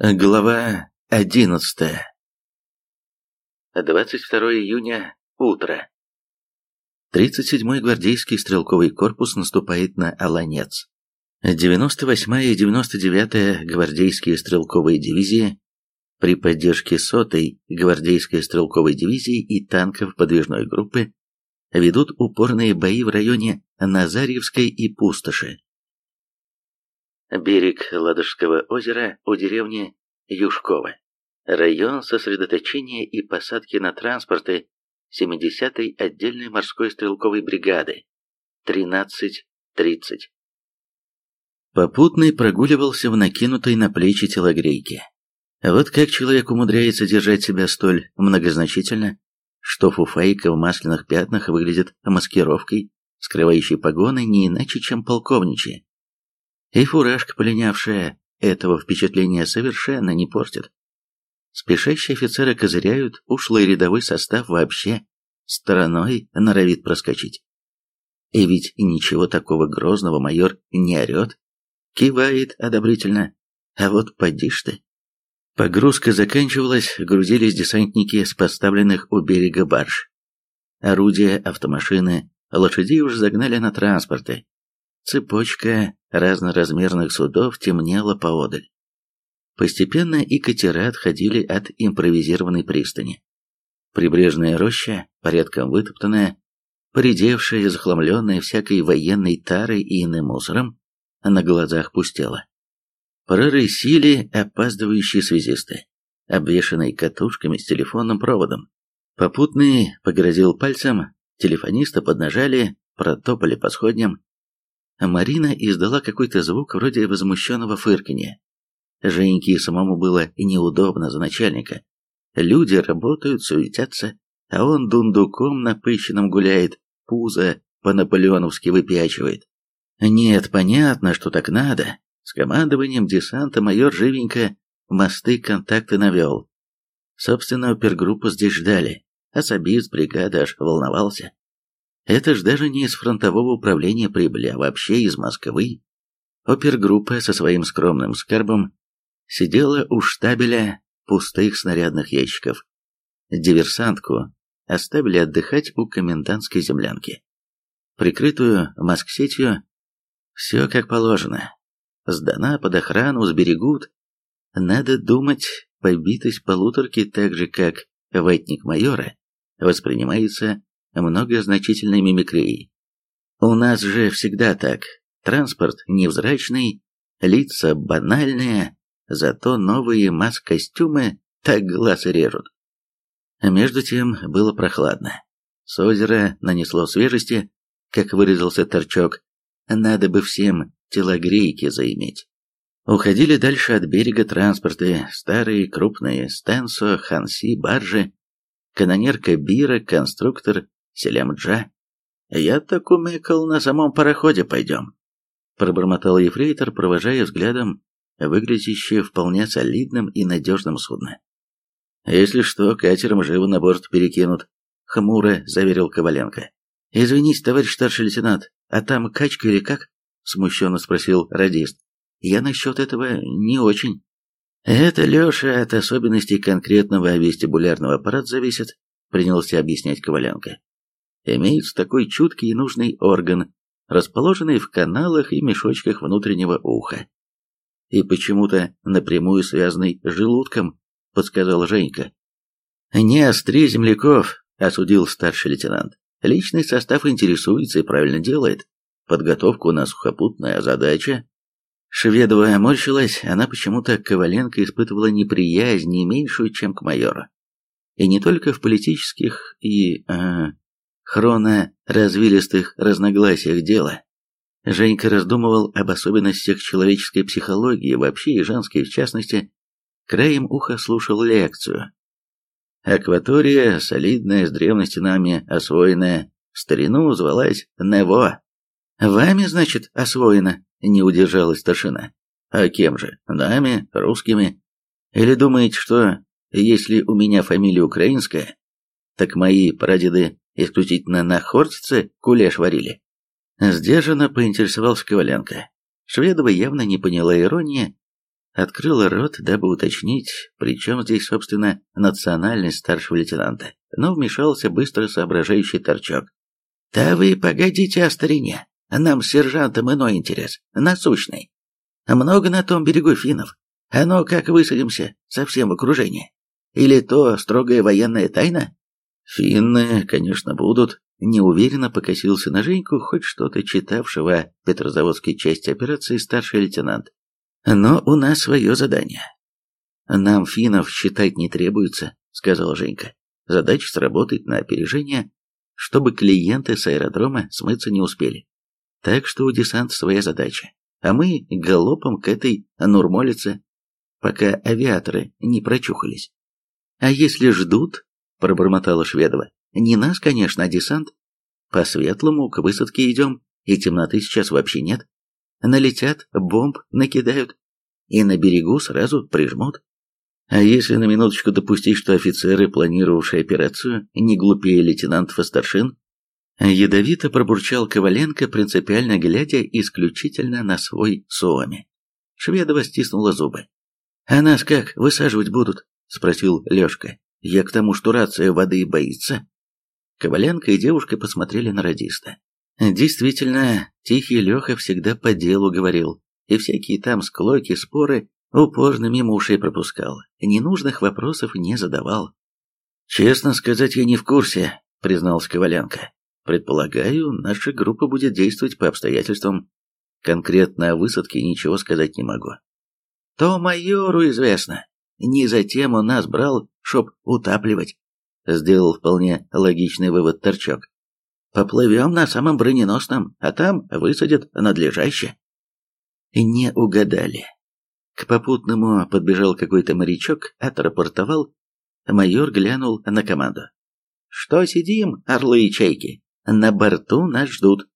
Глава 11 22 июня. Утро. 37-й гвардейский стрелковый корпус наступает на Аланец. 98-я и 99-я гвардейские стрелковые дивизии при поддержке 100-й гвардейской стрелковой дивизии и танков подвижной группы ведут упорные бои в районе Назарьевской и Пустоши. Берег Ладожского озера у деревни Юшково. Район сосредоточения и посадки на транспорты 70-й отдельной морской стрелковой бригады. 13.30. Попутный прогуливался в накинутой на плечи телогрейке. Вот как человек умудряется держать себя столь многозначительно, что фуфайка в масляных пятнах выглядит маскировкой, скрывающей погоны не иначе, чем полковничьи. И фуражка, полинявшая, этого впечатления совершенно не портит. Спешащие офицеры козыряют, ушлый рядовой состав вообще стороной норовит проскочить. И ведь ничего такого грозного майор не орет, кивает одобрительно, а вот поди ж ты. Погрузка заканчивалась, грузились десантники с поставленных у берега барж. Орудия, автомашины, лошадей уже загнали на транспорты, Цепочка разноразмерных судов темнела поодаль. Постепенно и катера отходили от импровизированной пристани. Прибрежная роща, порядком вытоптанная, поредевшая захламленная всякой военной тарой и иным мусором, на глазах пустела. Прорысили опаздывающие связисты, обвешанные катушками с телефонным проводом. Попутный погрозил пальцем, телефониста поднажали, протопали по сходням, Марина издала какой-то звук вроде возмущенного фырканья. Женьке самому было неудобно за начальника. Люди работают, суетятся, а он дундуком напыщенным гуляет, пузо по-наполеоновски выпячивает. Нет, понятно, что так надо. С командованием десанта майор живенько мосты контакты навел. Собственно, опергруппу здесь ждали. Особист бригады аж волновался. Это ж даже не из фронтового управления прибыли, а вообще из Москвы. Опергруппа со своим скромным скарбом сидела у штабеля пустых снарядных ящиков. Диверсантку оставили отдыхать у комендантской землянки. Прикрытую маск-сетью все как положено. Сдана под охрану, сберегут. Надо думать, побитость полуторки так же, как ватник майора, воспринимается многозначительной мимикрией. У нас же всегда так. Транспорт невзрачный, лица банальные, зато новые маск-костюмы так глаз режут. Между тем было прохладно. С озера нанесло свежести, как выразился торчок. Надо бы всем телогрейки заиметь. Уходили дальше от берега транспорты, старые крупные Стенсо, Ханси, баржи, канонерка Бира, конструктор Селямджа. Я так умекал, на самом пароходе пойдем. Пробормотал ефрейтор, провожая взглядом выглядящее вполне солидным и надежным судно. «Если что, катером живо на борт перекинут», — хмуро заверил Коваленко. «Извините, товарищ старший лейтенант, а там качка или как?» — смущенно спросил радист. «Я насчет этого не очень». «Это, Леша, от особенностей конкретного вестибулярного аппарата зависит», — принялся объяснять Коваленко имеется такой чуткий и нужный орган, расположенный в каналах и мешочках внутреннего уха. И почему-то напрямую связанный с желудком, подсказал Женька. «Не остри земляков», — осудил старший лейтенант. «Личный состав интересуется и правильно делает. Подготовка у нас сухопутная задача». Шведова морщилась, она почему-то к Коваленко испытывала неприязнь не меньшую, чем к майору. И не только в политических и э, хроно-развилистых разногласиях дела. Женька раздумывал об особенностях человеческой психологии вообще и женской в частности, краем уха слушал лекцию. Акватория, солидная, с древности нами освоенная, в старину звалась Нево. «Вами, значит, освоена?» — не удержалась старшина. «А кем же? Нами, русскими? Или думаете, что, если у меня фамилия украинская, так мои прадеды исключительно на Хортице кулеш варили. Сдержанно поинтересовался Коваленко. Шведова явно не поняла иронии, открыл рот, дабы уточнить, причем здесь, собственно, национальность старшего лейтенанта, но вмешался быстро соображающий торчок. «Да вы погодите о старине, нам с сержантом иной интерес, насущный. Много на том берегу финнов, а ну как высадимся, совсем в окружении? Или то строгая военная тайна?» «Финны, конечно, будут», неуверенно покосился на Женьку, хоть что-то читавшего о Петрозаводской части операции старший лейтенант. Но у нас свое задание. Нам финнов считать не требуется, сказал Женька. Задача сработать на опережение, чтобы клиенты с аэродрома смыться не успели. Так что у десанта своя задача. А мы галопом к этой Нурмолице, пока авиаторы не прочухались. А если ждут, пробормотала Шведова, не нас, конечно, а десант. По светлому к высадке идем, и темноты сейчас вообще нет. Налетят, бомб накидают, и на берегу сразу прижмут. А если на минуточку допустить, что офицеры, планировавшие операцию, не глупее лейтенантов и старшин? Ядовито пробурчал Коваленко, принципиально глядя исключительно на свой Суоми. Шведова стиснула зубы. «А нас как, высаживать будут?» — спросил Лешка. «Я к тому, что рация воды боится». Коваленко и девушка посмотрели на радиста. Действительно, Тихий Леха всегда по делу говорил, и всякие там склоки, споры упорно мимо ушей пропускал, ненужных вопросов не задавал. «Честно сказать, я не в курсе», — признался Коваленко. «Предполагаю, наша группа будет действовать по обстоятельствам. Конкретно о высадке ничего сказать не могу». «То майору известно. Не затем он нас брал, чтоб утапливать», — сделал вполне логичный вывод Торчок. «Поплывем на самом броненосном, а там высадят надлежаще». Не угадали. К попутному подбежал какой-то морячок, отрапортовал. Майор глянул на команду. «Что сидим, орлы и чайки? На борту нас ждут».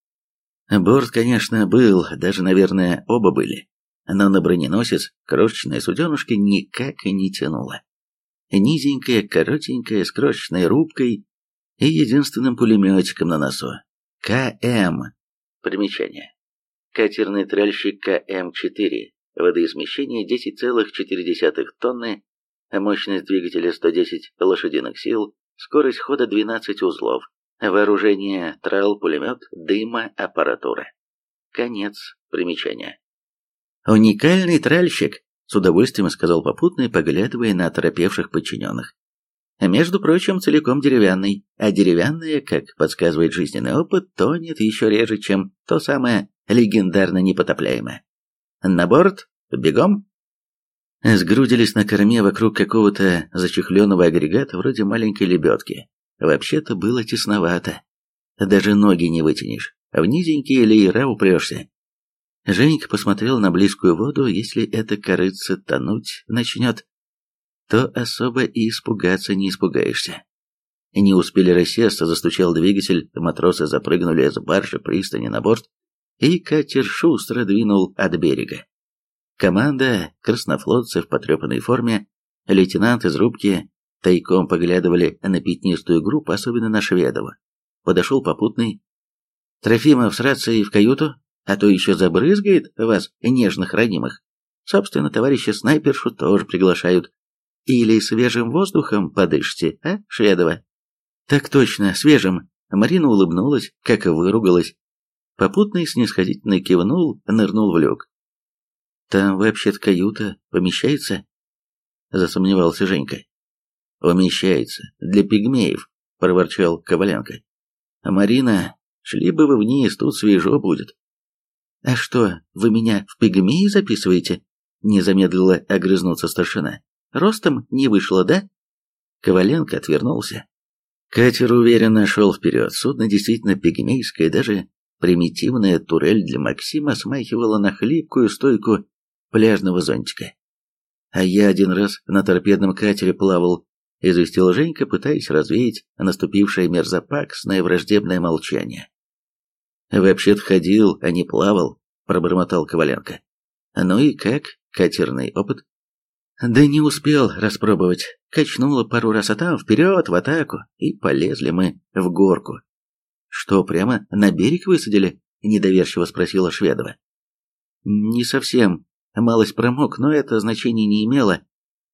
Борт, конечно, был, даже, наверное, оба были. Но на броненосец крошечная суденушка никак и не тянула. Низенькая, коротенькая, с крошечной рубкой и единственным пулеметиком на носу. КМ. Примечание. Катерный тральщик КМ-4, водоизмещение 10,4 тонны, мощность двигателя 110 лошадиных сил, скорость хода 12 узлов, вооружение трал-пулемет, дыма, аппаратура. Конец примечания. «Уникальный тральщик», — с удовольствием сказал попутный, поглядывая на оторопевших подчиненных. Между прочим, целиком деревянный, а деревянное, как подсказывает жизненный опыт, тонет еще реже, чем то самое легендарно непотопляемое. На борт, бегом! Сгрудились на корме вокруг какого-то зачехленного агрегата вроде маленькой лебедки. Вообще-то было тесновато. Даже ноги не вытянешь, в низенькие леера упрешься. Женька посмотрел на близкую воду, если эта корыца тонуть начнет, то особо и испугаться не испугаешься. Не успели рассесться, застучал двигатель, матросы запрыгнули с баржи пристани на борт, и катер шустро двинул от берега. Команда краснофлотцев в потрепанной форме, лейтенант из рубки, тайком поглядывали на пятнистую группу, особенно на Шведова. Подошел попутный. «Трофимов с рацией в каюту, а то еще забрызгает вас, нежных ранимых. Собственно, товарища снайпершу тоже приглашают. Или свежим воздухом подышите, а, Шведова? Так точно, свежим. Марина улыбнулась, как выругалась. Попутный снисходительно кивнул, нырнул в люк. Там вообще-то каюта помещается? Засомневался Женька. Умещается. Для пигмеев, проворчал Коваленко. А Марина, шли бы вы вниз, тут свежо будет. А что, вы меня в пигмеи записываете? Не замедлила огрызнуться старшина. Ростом не вышло, да?» Коваленко отвернулся. Катер уверенно шел вперед. Судно действительно пигмейское, даже примитивная турель для Максима смахивала на хлипкую стойку пляжного зонтика. А я один раз на торпедном катере плавал, известил Женька, пытаясь развеять наступившее мерзопакостное враждебное молчание. «Вообще-то ходил, а не плавал», — пробормотал Коваленко. «Ну и как, катерный опыт?» Да не успел распробовать. Качнуло пару раз, а там вперед, в атаку, и полезли мы в горку. Что, прямо на берег высадили? Недоверчиво спросила Шведова. Не совсем. малость промок, но это значения не имело.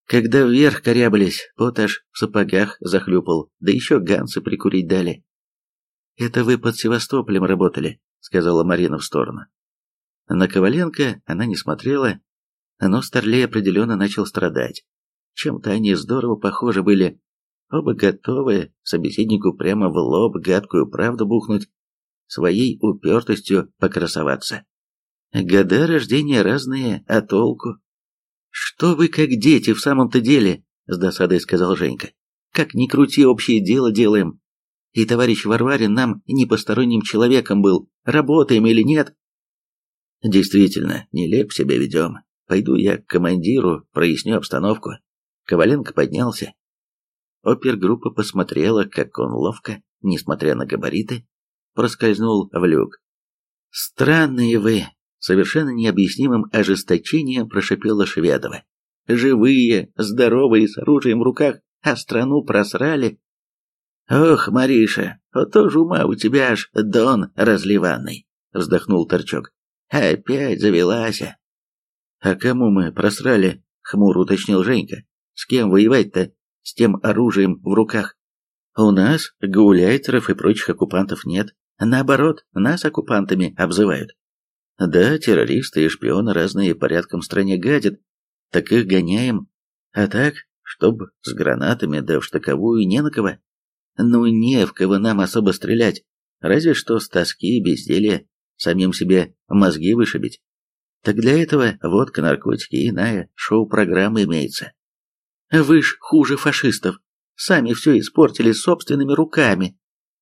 Когда вверх корябались, пот аж в сапогах захлюпал, да еще ганцы прикурить дали. «Это вы под Севастополем работали», — сказала Марина в сторону. На Коваленко она не смотрела, но Старлей определенно начал страдать. Чем-то они здорово похожи были. Оба готовы собеседнику прямо в лоб гадкую правду бухнуть, своей упертостью покрасоваться. Года рождения разные, а толку? «Что вы как дети в самом-то деле?» — с досадой сказал Женька. «Как ни крути, общее дело делаем. И товарищ Варварин нам не посторонним человеком был. Работаем или нет?» «Действительно, нелеп себя ведем. Пойду я к командиру, проясню обстановку». Коваленко поднялся. Опергруппа посмотрела, как он ловко, несмотря на габариты, проскользнул в люк. «Странные вы!» — совершенно необъяснимым ожесточением прошипела Шведова. «Живые, здоровые, с оружием в руках, а страну просрали. Ох, Мариша, вот тоже ума у тебя аж дон разливанный!» — вздохнул Торчок. «Опять завелась!» «А кому мы просрали?» — хмуро уточнил Женька. «С кем воевать-то? С тем оружием в руках?» «У нас гауляйтеров и прочих оккупантов нет. Наоборот, нас оккупантами обзывают. Да, террористы и шпионы разные порядком в стране гадят, так их гоняем. А так, чтоб с гранатами да в штыковую не на кого. Ну не в кого нам особо стрелять, разве что с тоски и безделья самим себе мозги вышибить. Так для этого водка, наркотики иная шоу-программа имеется. Вы ж хуже фашистов. Сами все испортили собственными руками.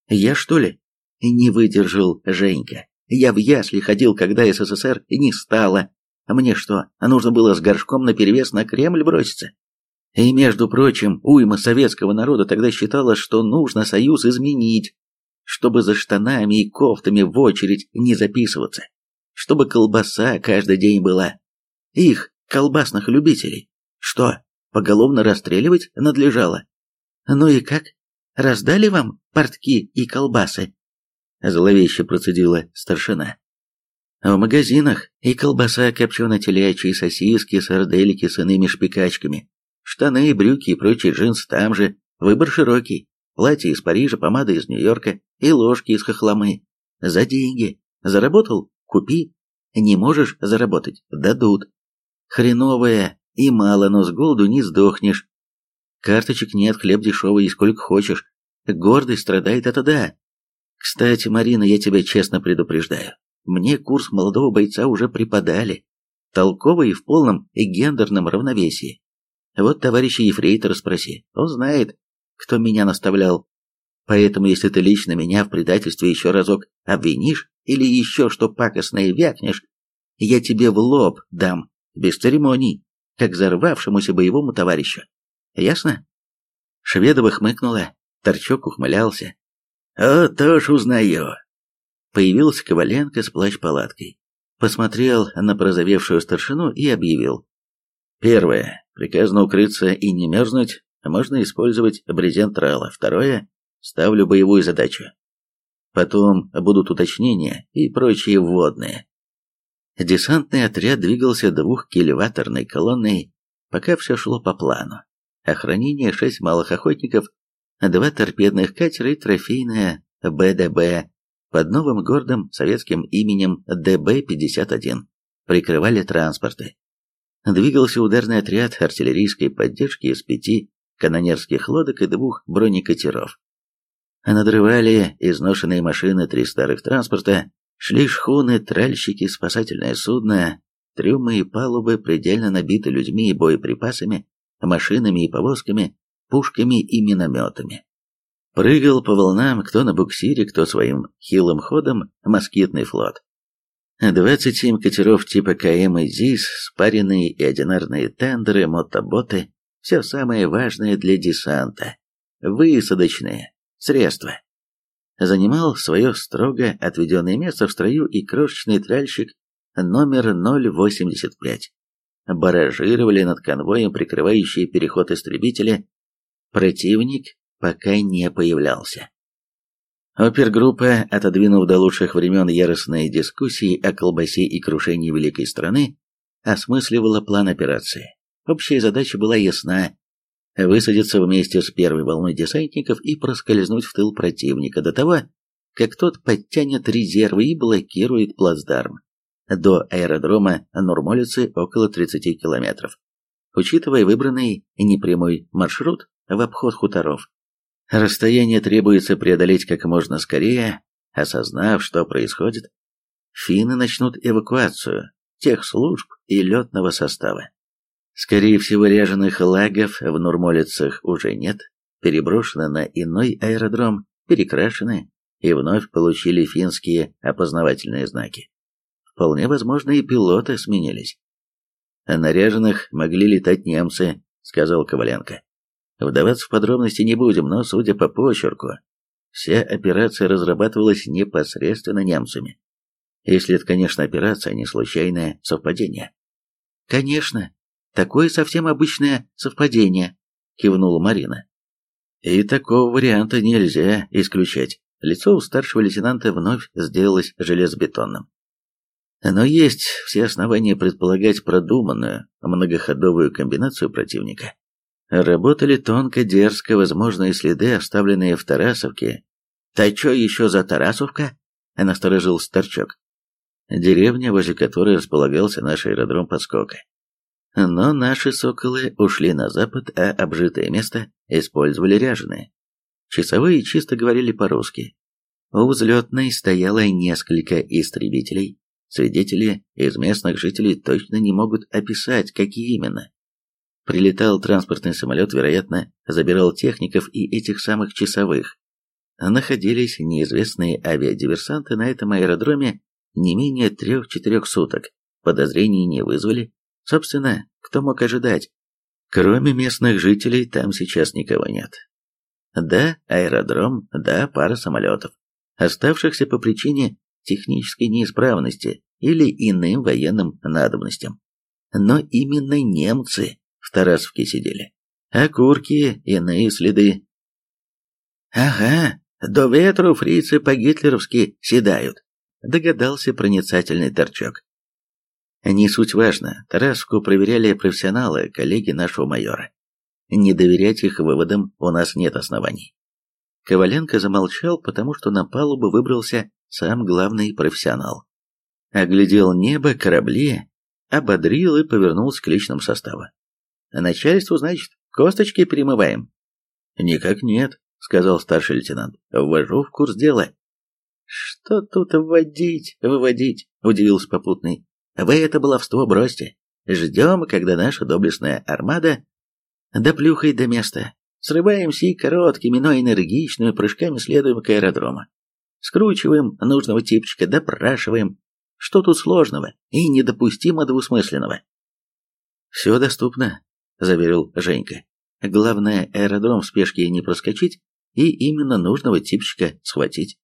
Я что ли? Не выдержал Женька. Я в ясли ходил, когда СССР не стало. Мне что, нужно было с горшком наперевес на Кремль броситься? И, между прочим, уйма советского народа тогда считала, что нужно союз изменить, чтобы за штанами и кофтами в очередь не записываться, чтобы колбаса каждый день была. Их, колбасных любителей, что, поголовно расстреливать надлежало? Ну и как? Раздали вам портки и колбасы? Зловеще процедила старшина. В магазинах и колбаса копчено-телячьи, сосиски, сардельки с иными шпикачками, штаны, брюки и прочий джинс там же, выбор широкий, платье из Парижа, помада из Нью-Йорка и ложки из хохломы. За деньги. Заработал? Купи. Не можешь заработать? Дадут. Хреновая и мало, но с голоду не сдохнешь. Карточек нет, хлеб дешевый и сколько хочешь. Гордость страдает, это да. Кстати, Марина, я тебя честно предупреждаю. Мне курс молодого бойца уже преподали. Толковый и в полном и гендерном равновесии. Вот товарища Ефрейтора спроси. Он знает, кто меня наставлял. Поэтому, если ты лично меня в предательстве еще разок обвинишь или еще что пакостное вякнешь, я тебе в лоб дам, без церемоний, как взорвавшемуся боевому товарищу. Ясно?» Шведова хмыкнула, Торчок ухмылялся. «О, тоже узнаю!» Появился Коваленко с плащ-палаткой. Посмотрел на прозовевшую старшину и объявил. Первое. Приказано укрыться и не мерзнуть. Можно использовать брезент трала. Второе. Ставлю боевую задачу. Потом будут уточнения и прочие вводные. Десантный отряд двигался двухкилеваторной колонной, пока все шло по плану. Охранение шесть малых охотников, два торпедных катера и трофейная БДБ под новым гордым советским именем ДБ-51 прикрывали транспорты. Двигался ударный отряд артиллерийской поддержки из пяти канонерских лодок и двух бронекатеров. Надрывали изношенные машины три старых транспорта, шли шхуны, тральщики, спасательное судно, трюмы и палубы предельно набиты людьми и боеприпасами, машинами и повозками, пушками и минометами. Прыгал по волнам кто на буксире, кто своим хилым ходом москитный флот. 27 катеров типа КМ и ЗИС, спаренные и одинарные тендеры, мотоботы, все самое важное для десанта, высадочные средства. Занимал свое строго отведенное место в строю и крошечный тральщик номер 085. Баражировали над конвоем прикрывающие переход истребители Противник пока не появлялся. Опергруппа, отодвинув до лучших времен яростные дискуссии о колбасе и крушении великой страны, осмысливала план операции. Общая задача была ясна – высадиться вместе с первой волной десантников и проскользнуть в тыл противника до того, как тот подтянет резервы и блокирует плацдарм. До аэродрома Нурмолицы около 30 километров. Учитывая выбранный непрямой маршрут в обход хуторов, расстояние требуется преодолеть как можно скорее, осознав, что происходит, финны начнут эвакуацию тех служб и летного состава. Скорее всего, ряженых лагов в Нурмолицах уже нет, переброшены на иной аэродром, перекрашены и вновь получили финские опознавательные знаки. Вполне возможно, и пилоты сменились. «А наряженных могли летать немцы», — сказал Коваленко. Вдаваться в подробности не будем, но, судя по почерку, вся операция разрабатывалась непосредственно немцами. Если это, конечно, операция, а не случайное совпадение. Конечно, такое совсем обычное совпадение, кивнула Марина. И такого варианта нельзя исключать. Лицо у старшего лейтенанта вновь сделалось железобетонным. Но есть все основания предполагать продуманную, многоходовую комбинацию противника. Работали тонко, дерзко, возможные следы, оставленные в Тарасовке. «Та чё еще за Тарасовка?» — насторожил Старчок деревня, возле которой располагался наш аэродром подскока. Но наши соколы ушли на запад, а обжитое место использовали ряженые. Часовые чисто говорили по-русски. У взлетной стояло несколько истребителей. Свидетели из местных жителей точно не могут описать, какие именно. Прилетал транспортный самолет, вероятно, забирал техников и этих самых часовых. Находились неизвестные авиадиверсанты на этом аэродроме не менее трех-четырех суток. Подозрений не вызвали. Собственно, кто мог ожидать? Кроме местных жителей, там сейчас никого нет. Да, аэродром, да, пара самолетов, оставшихся по причине технической неисправности или иным военным надобностям. Но именно немцы в Тарасовке сидели. А курки, иные следы. Ага, до ветру фрицы по-гитлеровски седают догадался проницательный торчок. Не суть важно, Тараску проверяли профессионалы, коллеги нашего майора. Не доверять их выводам у нас нет оснований. Коваленко замолчал, потому что на палубу выбрался сам главный профессионал. Оглядел небо, корабли, ободрил и повернулся к личному составу. «Начальству, значит, косточки перемываем?» «Никак нет», — сказал старший лейтенант. «Ввожу в курс дела». «Что тут вводить, выводить?» – удивился попутный. «Вы это баловство бросьте. Ждем, когда наша доблестная армада доплюхает до места. Срываемся и короткими, но энергичными прыжками следуем к аэродрому. Скручиваем нужного типчика, допрашиваем. Что тут сложного и недопустимо двусмысленного?» «Все доступно», – заверил Женька. «Главное, аэродром в спешке не проскочить и именно нужного типчика схватить».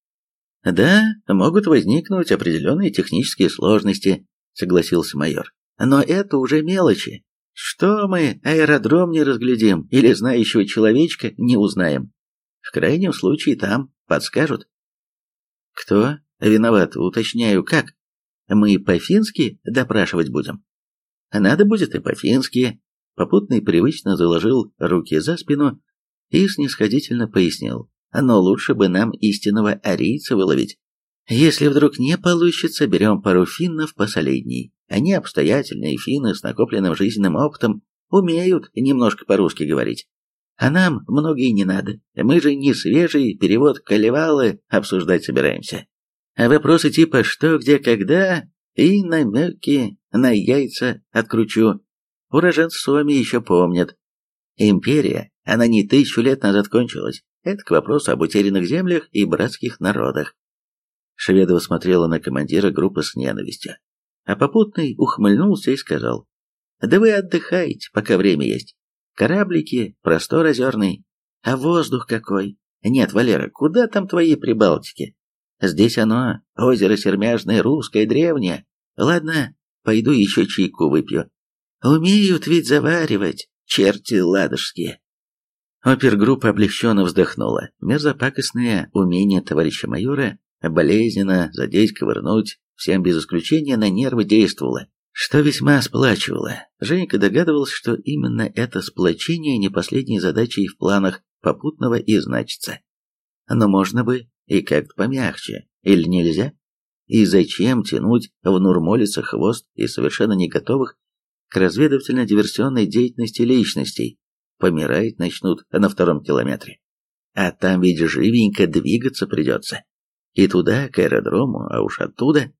«Да, могут возникнуть определенные технические сложности», — согласился майор. «Но это уже мелочи. Что мы аэродром не разглядим или знающего человечка не узнаем? В крайнем случае там подскажут». «Кто? Виноват, уточняю, как? Мы по-фински допрашивать будем?» «Надо будет и по-фински». Попутный привычно заложил руки за спину и снисходительно пояснил но лучше бы нам истинного арийца выловить. Если вдруг не получится, берем пару финнов посолидней. Они обстоятельные финны с накопленным жизненным опытом, умеют немножко по-русски говорить. А нам многое не надо. Мы же не свежий перевод Калевалы обсуждать собираемся. А вопросы типа «что, где, когда» и намеки на яйца откручу. Уроженцы Суоми еще помнят. Империя, она не тысячу лет назад кончилась. Это к вопросу об утерянных землях и братских народах. Шведова смотрела на командира группы с ненавистью. А попутный ухмыльнулся и сказал, «Да вы отдыхаете, пока время есть. Кораблики, простор озерный. А воздух какой! Нет, Валера, куда там твои Прибалтики? Здесь оно, озеро Сермяжное, русское, древнее. Ладно, пойду еще чайку выпью. Умеют ведь заваривать, черти ладожские». Опергруппа облегченно вздохнула. Мерзопакостное умение товарища майора болезненно задеть, ковырнуть, всем без исключения на нервы действовало. что весьма сплачивало. Женька догадывался, что именно это сплочение не последней задачей в планах попутного и значится. Но можно бы и как-то помягче, или нельзя? И зачем тянуть в Нурмолице хвост и совершенно не готовых к разведывательно-диверсионной деятельности личностей? Помирать начнут на втором километре. А там ведь живенько двигаться придется. И туда, к аэродрому, а уж оттуда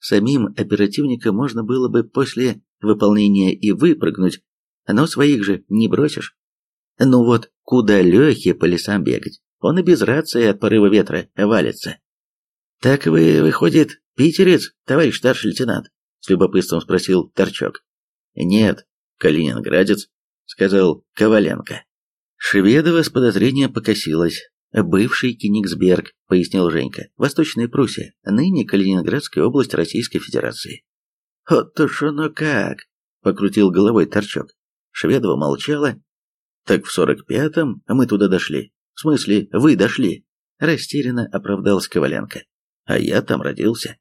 Самим оперативникам можно было бы после выполнения и выпрыгнуть, но своих же не бросишь. Ну вот, куда Лехе по лесам бегать? Он и без рации от порыва ветра валится. «Так вы, выходит, питерец, товарищ старший лейтенант?» — с любопытством спросил Торчок. «Нет, калининградец», — сказал Коваленко. Шведова с подозрением покосилась. «Бывший Кенигсберг», — пояснил Женька, — «Восточная Пруссия, ныне Калининградская область Российской Федерации». «Вот уж оно как!» — покрутил головой Торчок. Шведова молчала. «Так в сорок пятом мы туда дошли. В смысле, вы дошли?» Растерянно оправдался Коваленко. «А я там родился».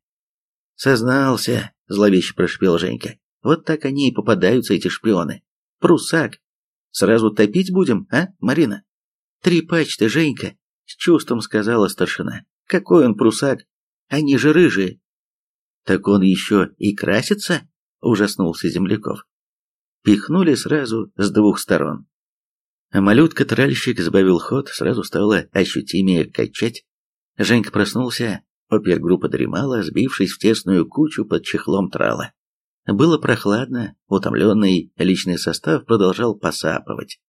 «Сознался», — зловеще прошипел Женька. «Вот так они и попадаются, эти шпионы. Прусак. Сразу топить будем, а, Марина?» «Трепач-то, Женька!» — с чувством сказала старшина. «Какой он прусак! Они же рыжие!» «Так он еще и красится?» — ужаснулся Земляков. Пихнули сразу с двух сторон. А малютка-тральщик сбавил ход, сразу стало ощутимее качать. Женька проснулся, опергруппа дремала, сбившись в тесную кучу под чехлом трала. Было прохладно, утомленный личный состав продолжал посапывать.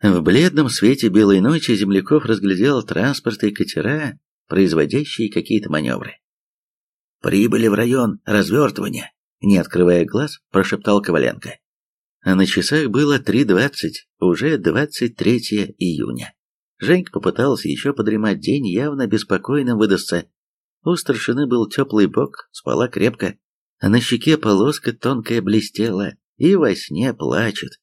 В бледном свете белой ночи земляков разглядел транспорты и катера, производящие какие-то маневры. «Прибыли в район развертывания», — не открывая глаз, прошептал Коваленко. А на часах было 3.20, уже 23 июня. Женька попытался еще подремать день, явно беспокойным выдастся. У старшины был теплый бок, спала крепко, на щеке полоска тонкая блестела, и во сне плачет.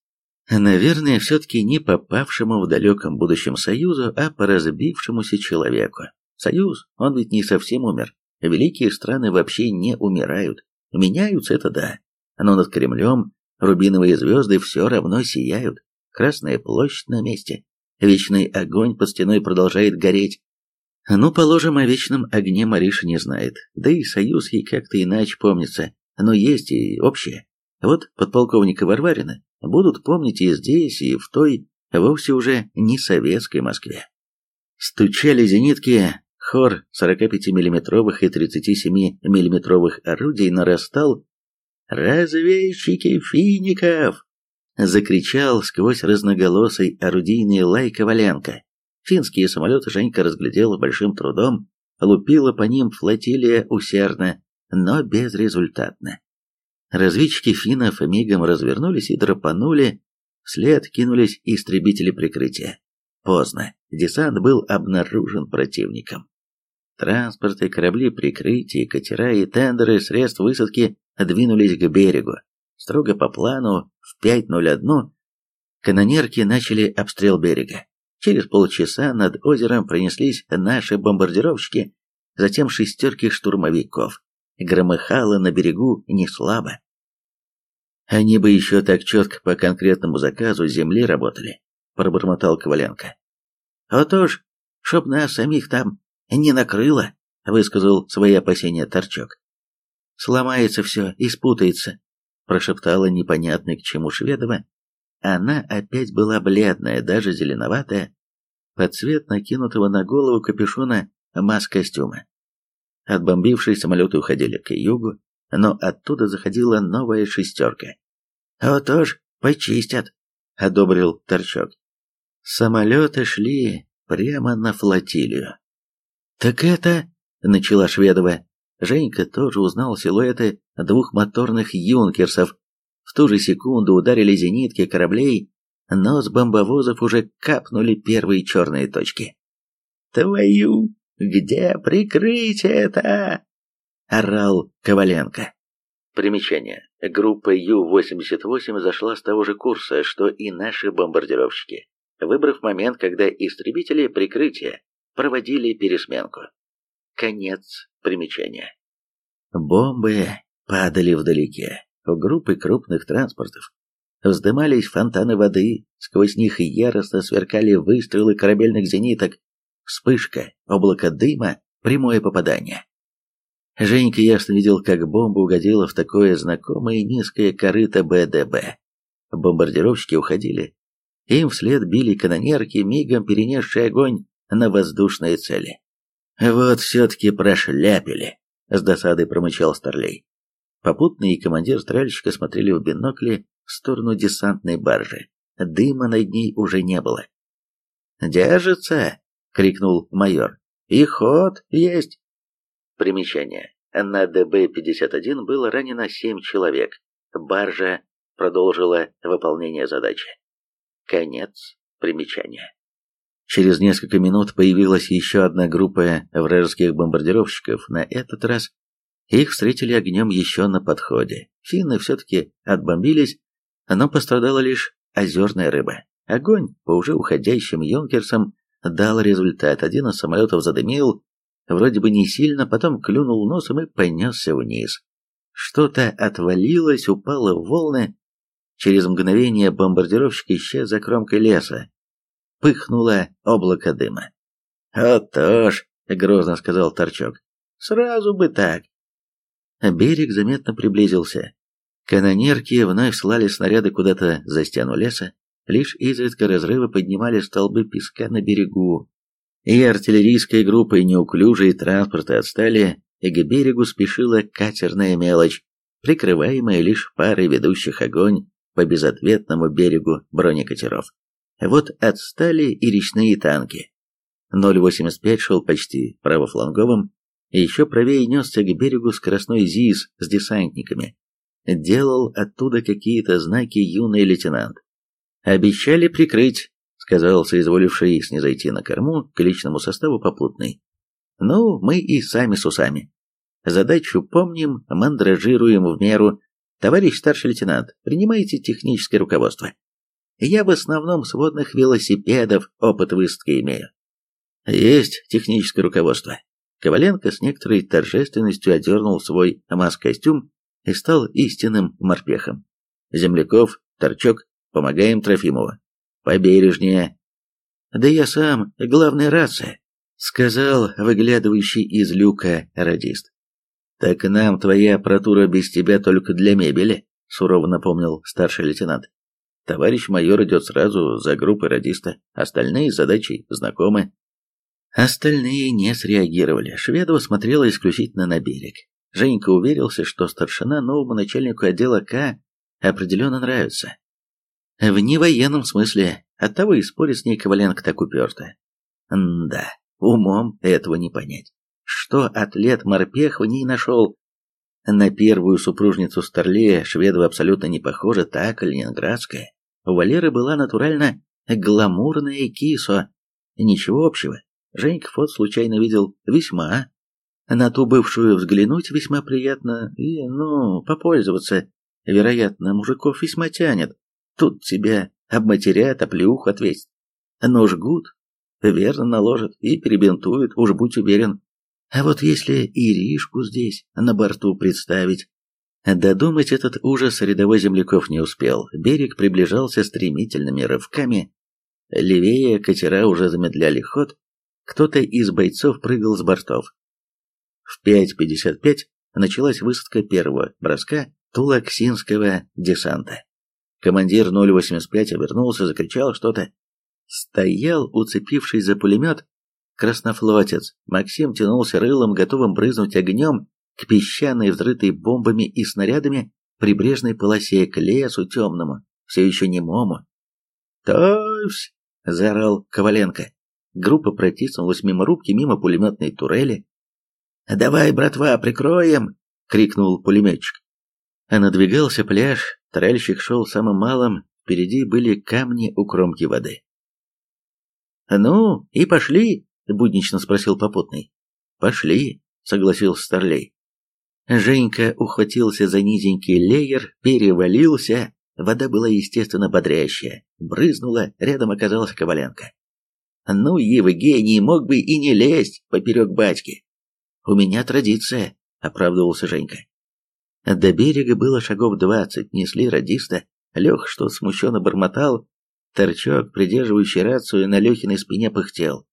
Наверное, все-таки не попавшему в далеком будущем Союзу, а по разбившемуся человеку. Союз, он ведь не совсем умер. Великие страны вообще не умирают. Меняются это да. Но над Кремлем рубиновые звезды все равно сияют. Красная площадь на месте. Вечный огонь под стеной продолжает гореть. Ну, положим, о вечном огне Мариша не знает. Да и Союз ей как-то иначе помнится. Но есть и общее. Вот подполковника Варварина будут помнить и здесь, и в той, вовсе уже не советской Москве. Стучали зенитки, хор 45 миллиметровых и 37 миллиметровых орудий нарастал. «Разведчики фиников!» Закричал сквозь разноголосый орудийный лай Коваленко. Финские самолеты Женька разглядела большим трудом, лупила по ним флотилия усердно, но безрезультатно. Разведчики финнов мигом развернулись и драпанули, вслед кинулись истребители прикрытия. Поздно, десант был обнаружен противником. Транспорты, корабли прикрытия, катера и тендеры средств высадки двинулись к берегу. Строго по плану, в 5.01 канонерки начали обстрел берега. Через полчаса над озером пронеслись наши бомбардировщики, затем шестерки штурмовиков громыхало на берегу не слабо. Они бы еще так четко по конкретному заказу земли работали, пробормотал Коваленко. А то ж, чтоб нас самих там не накрыло, высказал свои опасения Торчок. Сломается все и спутается, прошептала непонятный к чему Шведова. Она опять была бледная, даже зеленоватая, под цвет накинутого на голову капюшона маск-костюма. Отбомбившие самолеты уходили к югу, но оттуда заходила новая шестерка. «Вот уж почистят», — одобрил Торчок. Самолеты шли прямо на флотилию. «Так это...» — начала Шведова. Женька тоже узнал силуэты двух моторных юнкерсов. В ту же секунду ударили зенитки кораблей, но с бомбовозов уже капнули первые черные точки. «Твою где прикрытие-то?» — орал Коваленко. Примечание. Группа Ю-88 зашла с того же курса, что и наши бомбардировщики, выбрав момент, когда истребители прикрытия проводили пересменку. Конец примечания. Бомбы падали вдалеке. Группы крупных транспортов. Вздымались фонтаны воды, сквозь них яростно сверкали выстрелы корабельных зениток. Вспышка, облако дыма, прямое попадание. Женька ясно видел, как бомба угодила в такое знакомое низкое корыто БДБ. Бомбардировщики уходили. Им вслед били канонерки, мигом перенесшие огонь на воздушные цели. «Вот все-таки прошляпили», — с досадой промычал Старлей. Попутный и командир тральщика смотрели в бинокли в сторону десантной баржи. Дыма над ней уже не было. «Держится!» — крикнул майор. «И ход есть!» Примечание. На ДБ-51 было ранено семь человек. Баржа продолжила выполнение задачи. Конец примечания. Через несколько минут появилась еще одна группа вражеских бомбардировщиков. На этот раз их встретили огнем еще на подходе. Финны все-таки отбомбились, но пострадала лишь озерная рыба. Огонь по уже уходящим юнкерсам дал результат. Один из самолетов задымил, вроде бы не сильно, потом клюнул носом и понесся вниз. Что-то отвалилось, упало в волны. Через мгновение бомбардировщик исчез за кромкой леса пыхнуло облако дыма. «Вот то ж», — грозно сказал Торчок, — «сразу бы так». Берег заметно приблизился. Канонерки вновь слали снаряды куда-то за стену леса, лишь изредка разрывы поднимали столбы песка на берегу. И артиллерийская группа, и неуклюжие транспорты отстали, и к берегу спешила катерная мелочь, прикрываемая лишь парой ведущих огонь по безответному берегу бронекатеров. Вот отстали и речные танки. 0,85 шел почти правофланговым, еще правее несся к берегу скоростной ЗИС с десантниками. Делал оттуда какие-то знаки юный лейтенант. «Обещали прикрыть», — сказал соизволивший снизойти на корму к личному составу попутный. «Ну, мы и сами с усами. Задачу помним, мандражируем в меру. Товарищ старший лейтенант, принимайте техническое руководство». Я в основном с велосипедов опыт высадки имею. Есть техническое руководство. Коваленко с некоторой торжественностью одернул свой маск-костюм и стал истинным морпехом. Земляков, Торчок, помогаем Трофимову. Побережнее. Да я сам, главная рация, сказал выглядывающий из люка радист. Так нам твоя аппаратура без тебя только для мебели, сурово напомнил старший лейтенант. Товарищ майор идет сразу за группой радиста, остальные задачи знакомы. Остальные не среагировали. Шведова смотрела исключительно на берег. Женька уверился, что старшина новому начальнику отдела К определенно нравится. В невоенном смысле, оттого и спорит с ней Коваленко так уперто. да, умом этого не понять. Что атлет-морпех в ней нашел? На первую супружницу Старлея Шведова абсолютно не похожа, так ленинградская. У Валеры была натурально гламурная кисо. Ничего общего. Женька фото случайно видел весьма. На ту бывшую взглянуть весьма приятно и, ну, попользоваться. Вероятно, мужиков весьма тянет. Тут тебя обматерят, плюх ответит. Но жгут, верно наложат и перебинтуют, уж будь уверен. А вот если Иришку здесь на борту представить, Додумать этот ужас рядовой земляков не успел. Берег приближался стремительными рывками. Левее катера уже замедляли ход. Кто-то из бойцов прыгал с бортов. В 5.55 началась высадка первого броска тулаксинского десанта. Командир 085 обернулся, закричал что-то. Стоял, уцепившись за пулемет, краснофлотец. Максим тянулся рылом, готовым брызнуть огнем к песчаной, взрытой бомбами и снарядами прибрежной полосе, к лесу темному, все еще немому. «Товсь!» — заорал Коваленко. Группа протиснулась мимо рубки, мимо пулеметной турели. «Давай, братва, прикроем!» — крикнул пулеметчик. А надвигался пляж, тральщик шел самым малым, впереди были камни у кромки воды. «Ну, и пошли?» — буднично спросил попутный. «Пошли», — согласился Старлей. Женька ухватился за низенький леер, перевалился. Вода была, естественно, бодрящая. Брызнула, рядом оказался Коваленко. «Ну, Евгений, мог бы и не лезть поперек батьки». «У меня традиция», — оправдывался Женька. До берега было шагов двадцать, несли радиста. Лех что смущенно бормотал. Торчок, придерживающий рацию, на Лехиной спине пыхтел.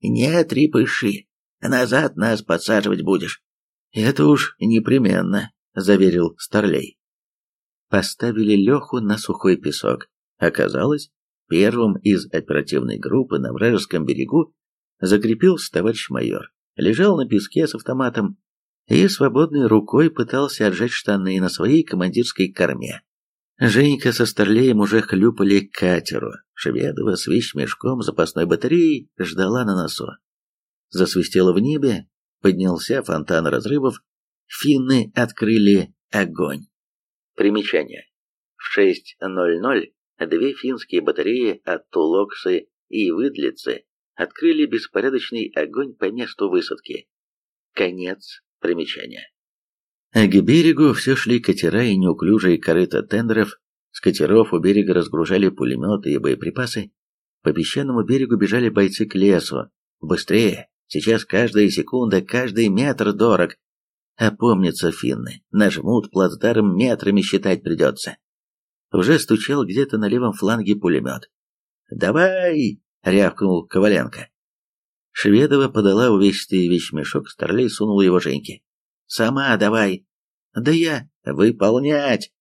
«Не трепыши, назад нас подсаживать будешь». «Это уж непременно», — заверил Старлей. Поставили Леху на сухой песок. Оказалось, первым из оперативной группы на вражеском берегу закрепился товарищ майор. Лежал на песке с автоматом и свободной рукой пытался отжать штаны на своей командирской корме. Женька со Старлеем уже хлюпали к катеру. Шведова с вещмешком запасной батареей ждала на носу. Засвистело в небе, поднялся фонтан разрывов, финны открыли огонь. Примечание. В 6.00 две финские батареи от Тулоксы и Выдлицы открыли беспорядочный огонь по месту высадки. Конец примечания. А к берегу все шли катера и неуклюжие корыта тендеров. С катеров у берега разгружали пулеметы и боеприпасы. По песчаному берегу бежали бойцы к лесу. Быстрее! Сейчас каждая секунда, каждый метр дорог. Опомнятся финны, нажмут плацдарм метрами считать придется. Уже стучал где-то на левом фланге пулемет. «Давай!» — рявкнул Коваленко. Шведова подала увесистый вещмешок, Старлей сунул его Женьке. «Сама давай!» Да я выполнять.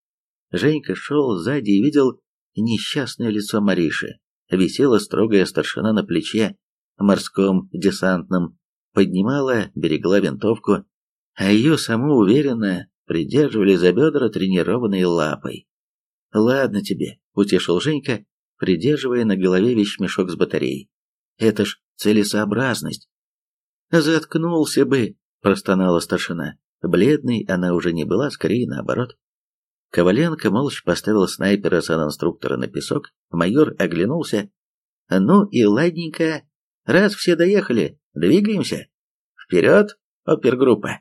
Женька шел сзади и видел несчастное лицо Мариши. Висела строгая старшина на плече, морском десантном, поднимала, берегла винтовку, а ее самоуверенно придерживали за бедра тренированной лапой. «Ладно тебе», — утешил Женька, придерживая на голове вещмешок с батареей. «Это ж целесообразность». «Заткнулся бы», — простонала старшина. Бледной она уже не была, скорее наоборот. Коваленко молча поставил снайпера санинструктора на песок, майор оглянулся. «Ну и ладненько. Раз все доехали, двигаемся. Вперед, опергруппа!»